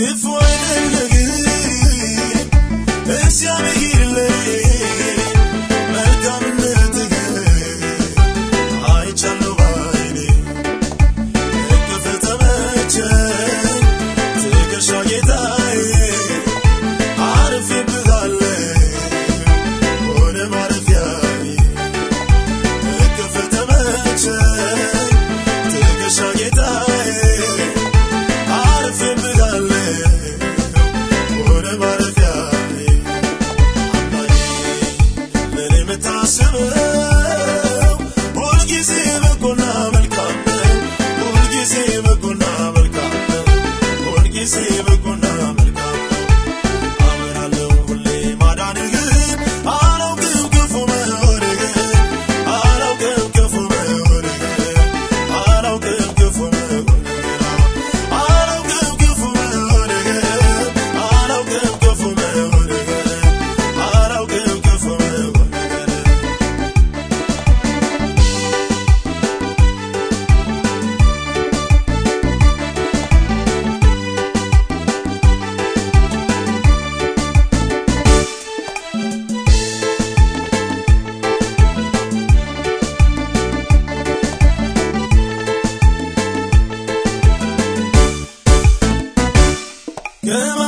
It's Girl,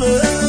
lover.